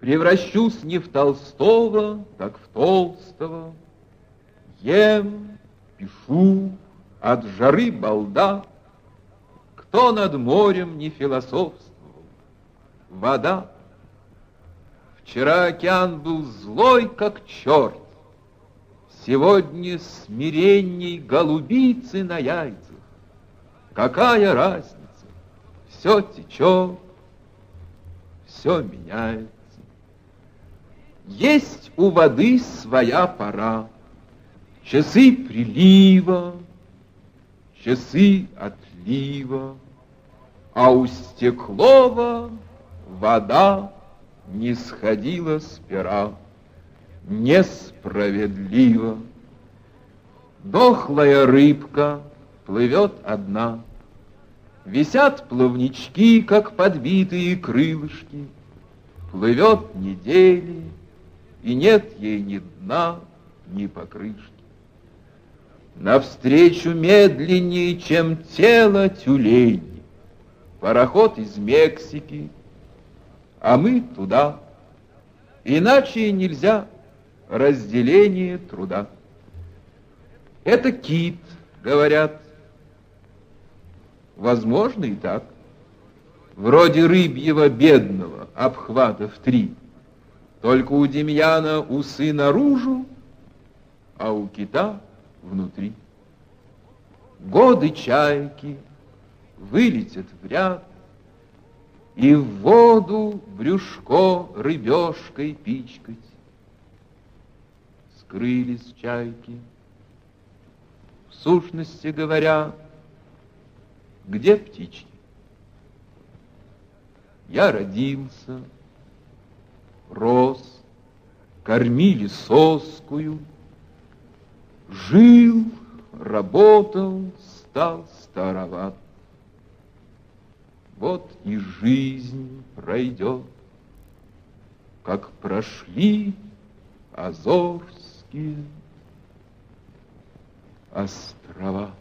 Превращусь не в Толстого, так в Толстого. Ем, пишу, от жары балда. Кто над морем не философствовал? Вода. Вчера океан был злой, как черт. Сегодня смиренней голубицы на яйцах. Какая разница? Все течет, все меняется. Есть у воды своя пора, Часы прилива, часы отлива, А у Стеклова вода не сходила с пера. Несправедливо. Дохлая рыбка плывет одна, Висят плавнички, как подбитые крылышки, Плывет недели, и нет ей ни дна, ни покрышки. Навстречу медленнее, чем тело тюлень, Пароход из Мексики, а мы туда. Иначе нельзя разделение труда. Это кит, говорят. Возможно и так. Вроде рыбьего бедного обхвата в три. Только у Демьяна усы наружу, а у кита внутри. Годы чайки вылетят в ряд, И в воду брюшко рыбешкой пичкать. Скрылись чайки. В сущности говоря, где птички? Я родился, рос, кормили соскую, Жил, работал, стал староват. Вот и жизнь пройдет, как прошли Азорские острова.